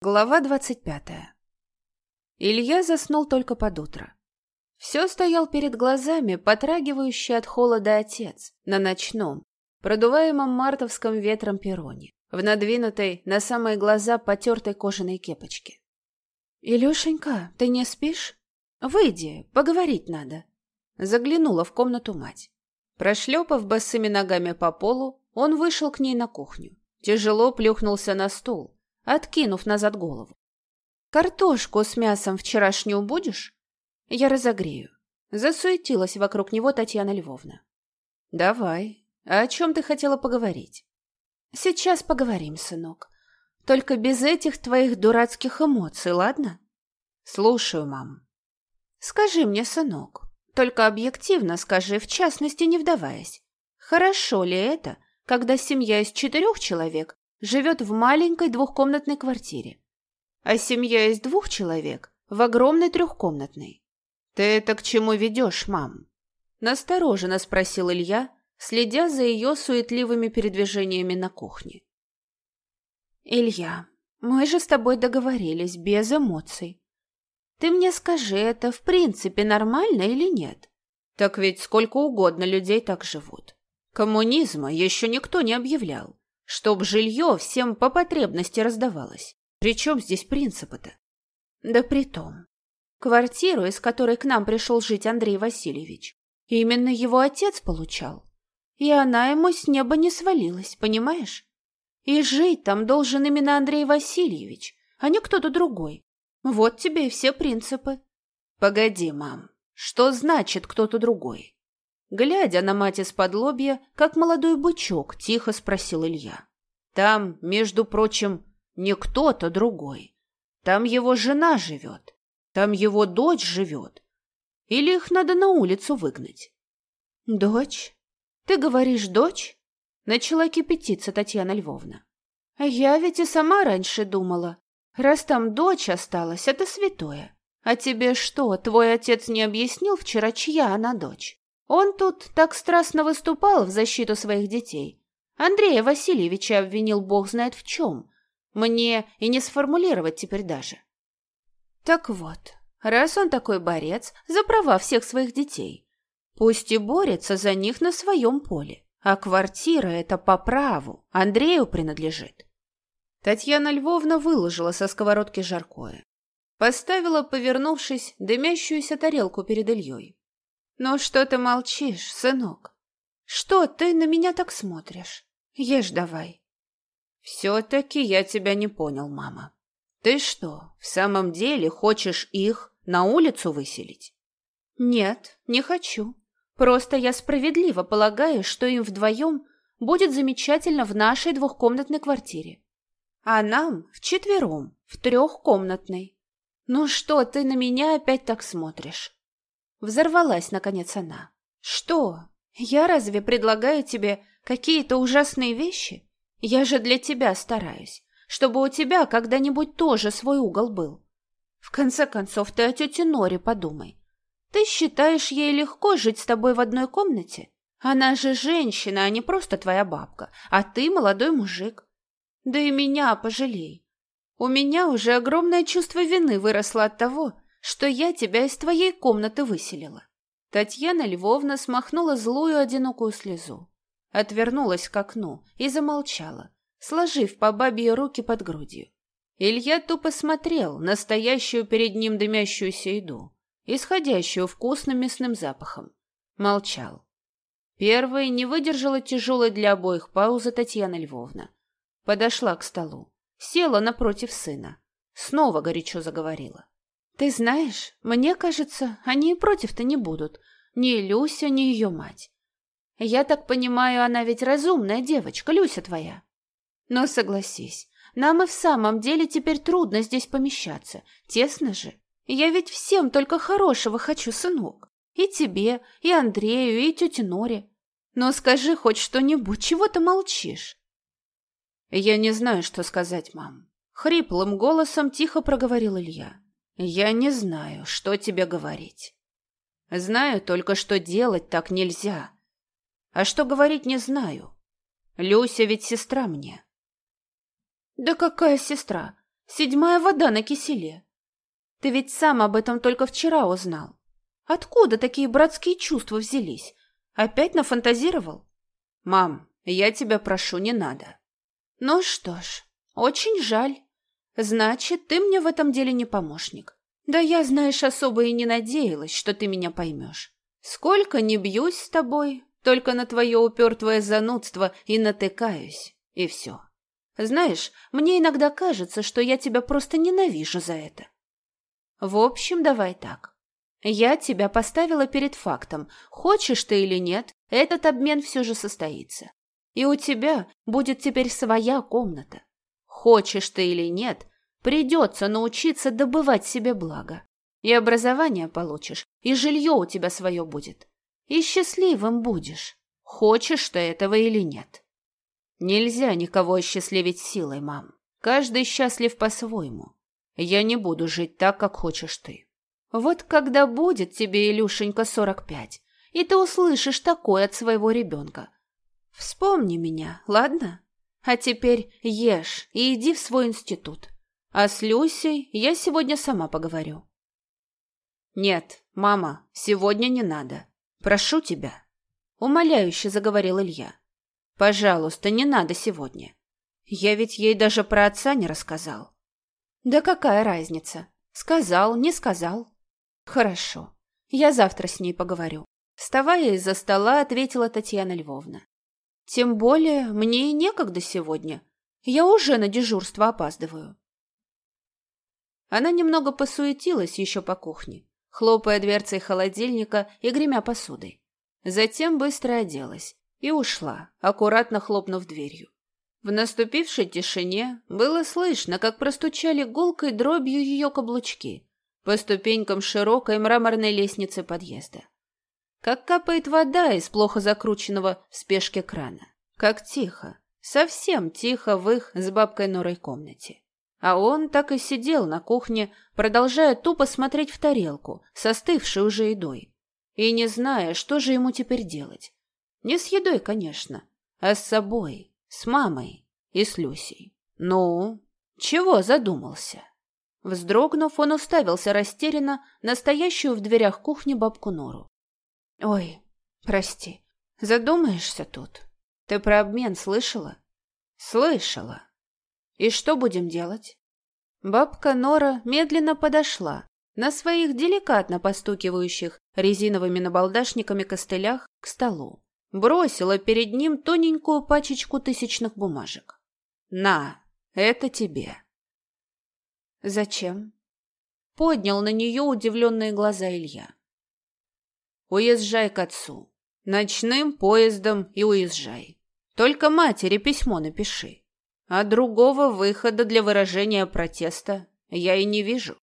Глава двадцать пятая. Илья заснул только под утро. Все стоял перед глазами, потрагивающий от холода отец, на ночном, продуваемом мартовском ветром перроне, в надвинутой на самые глаза потертой кожаной кепочке. «Илюшенька, ты не спишь? Выйди, поговорить надо». Заглянула в комнату мать. Прошлепав босыми ногами по полу, он вышел к ней на кухню. Тяжело плюхнулся на стул, откинув назад голову. «Картошку с мясом вчерашнюю будешь? Я разогрею». Засуетилась вокруг него Татьяна Львовна. «Давай. А о чем ты хотела поговорить?» «Сейчас поговорим, сынок. Только без этих твоих дурацких эмоций, ладно?» «Слушаю, мам». «Скажи мне, сынок, только объективно скажи, в частности, не вдаваясь, хорошо ли это, когда семья из четырех человек живет в маленькой двухкомнатной квартире, а семья из двух человек в огромной трехкомнатной. «Ты это к чему ведешь, мам?» Настороженно спросил Илья, следя за ее суетливыми передвижениями на кухне. «Илья, мы же с тобой договорились, без эмоций. Ты мне скажи, это в принципе нормально или нет? Так ведь сколько угодно людей так живут. Коммунизма еще никто не объявлял чтоб жилье всем по потребности раздавалось. Причем здесь принципы-то? Да при том, квартиру, из которой к нам пришел жить Андрей Васильевич, именно его отец получал. И она ему с неба не свалилась, понимаешь? И жить там должен именно Андрей Васильевич, а не кто-то другой. Вот тебе и все принципы. Погоди, мам, что значит кто-то другой? Глядя на мать из-под лобья, как молодой бычок, тихо спросил Илья. «Там, между прочим, не кто-то другой. Там его жена живет. Там его дочь живет. Или их надо на улицу выгнать?» «Дочь? Ты говоришь, дочь?» Начала кипятиться Татьяна Львовна. «Я ведь и сама раньше думала. Раз там дочь осталась, это святое. А тебе что, твой отец не объяснил вчера, чья она дочь?» Он тут так страстно выступал в защиту своих детей. Андрея Васильевича обвинил бог знает в чем. Мне и не сформулировать теперь даже. Так вот, раз он такой борец за права всех своих детей, пусть и борется за них на своем поле, а квартира это по праву Андрею принадлежит. Татьяна Львовна выложила со сковородки жаркое. Поставила, повернувшись, дымящуюся тарелку перед Ильей. «Ну что ты молчишь, сынок? Что ты на меня так смотришь? Ешь давай». «Все-таки я тебя не понял, мама. Ты что, в самом деле хочешь их на улицу выселить?» «Нет, не хочу. Просто я справедливо полагаю, что им вдвоем будет замечательно в нашей двухкомнатной квартире. А нам вчетвером, в трехкомнатной. Ну что ты на меня опять так смотришь? Взорвалась, наконец, она. «Что? Я разве предлагаю тебе какие-то ужасные вещи? Я же для тебя стараюсь, чтобы у тебя когда-нибудь тоже свой угол был. В конце концов, ты о тете Норе подумай. Ты считаешь ей легко жить с тобой в одной комнате? Она же женщина, а не просто твоя бабка, а ты молодой мужик. Да и меня пожалей. У меня уже огромное чувство вины выросло от того, что я тебя из твоей комнаты выселила. Татьяна Львовна смахнула злую одинокую слезу, отвернулась к окну и замолчала, сложив по бабье руки под грудью. Илья тупо смотрел на стоящую перед ним дымящуюся еду, исходящую вкусным мясным запахом. Молчал. Первой не выдержала тяжелой для обоих паузы Татьяна Львовна. Подошла к столу, села напротив сына. Снова горячо заговорила. Ты знаешь, мне кажется, они и против-то не будут. Ни Люся, ни ее мать. Я так понимаю, она ведь разумная девочка, Люся твоя. Но согласись, нам и в самом деле теперь трудно здесь помещаться. Тесно же. Я ведь всем только хорошего хочу, сынок. И тебе, и Андрею, и тете Норе. Но скажи хоть что-нибудь, чего ты молчишь? Я не знаю, что сказать, мам. Хриплым голосом тихо проговорил Илья. Я не знаю, что тебе говорить. Знаю только, что делать так нельзя. А что говорить не знаю. Люся ведь сестра мне. Да какая сестра? Седьмая вода на киселе. Ты ведь сам об этом только вчера узнал. Откуда такие братские чувства взялись? Опять нафантазировал? Мам, я тебя прошу, не надо. Ну что ж, очень жаль. Значит, ты мне в этом деле не помощник. Да я, знаешь, особо и не надеялась, что ты меня поймешь. Сколько не бьюсь с тобой, только на твое упертое занудство и натыкаюсь, и все. Знаешь, мне иногда кажется, что я тебя просто ненавижу за это. В общем, давай так. Я тебя поставила перед фактом. Хочешь ты или нет, этот обмен все же состоится. И у тебя будет теперь своя комната. Хочешь ты или нет, придется научиться добывать себе благо. И образование получишь, и жилье у тебя свое будет. И счастливым будешь. Хочешь ты этого или нет. Нельзя никого осчастливить силой, мам. Каждый счастлив по-своему. Я не буду жить так, как хочешь ты. Вот когда будет тебе, Илюшенька, сорок пять, и ты услышишь такое от своего ребенка. Вспомни меня, ладно? А теперь ешь и иди в свой институт. А с Люсей я сегодня сама поговорю. Нет, мама, сегодня не надо. Прошу тебя. Умоляюще заговорил Илья. Пожалуйста, не надо сегодня. Я ведь ей даже про отца не рассказал. Да какая разница? Сказал, не сказал. Хорошо. Я завтра с ней поговорю. Вставая из-за стола, ответила Татьяна Львовна. Тем более, мне и некогда сегодня. Я уже на дежурство опаздываю. Она немного посуетилась еще по кухне, хлопая дверцей холодильника и гремя посудой. Затем быстро оделась и ушла, аккуратно хлопнув дверью. В наступившей тишине было слышно, как простучали гулкой дробью ее каблучки по ступенькам широкой мраморной лестницы подъезда. Как капает вода из плохо закрученного в спешке крана. Как тихо, совсем тихо в их с бабкой Норой комнате. А он так и сидел на кухне, продолжая тупо смотреть в тарелку, состывшей уже едой, и не зная, что же ему теперь делать. Не с едой, конечно, а с собой, с мамой и с Люсей. Ну, чего задумался? Вздрогнув, он уставился растерянно на стоящую в дверях кухни бабку Нору. «Ой, прости, задумаешься тут? Ты про обмен слышала?» «Слышала. И что будем делать?» Бабка Нора медленно подошла, на своих деликатно постукивающих резиновыми набалдашниками костылях к столу бросила перед ним тоненькую пачечку тысячных бумажек. «На, это тебе». «Зачем?» Поднял на нее удивленные глаза Илья. «Уезжай к отцу. Ночным поездом и уезжай. Только матери письмо напиши. А другого выхода для выражения протеста я и не вижу».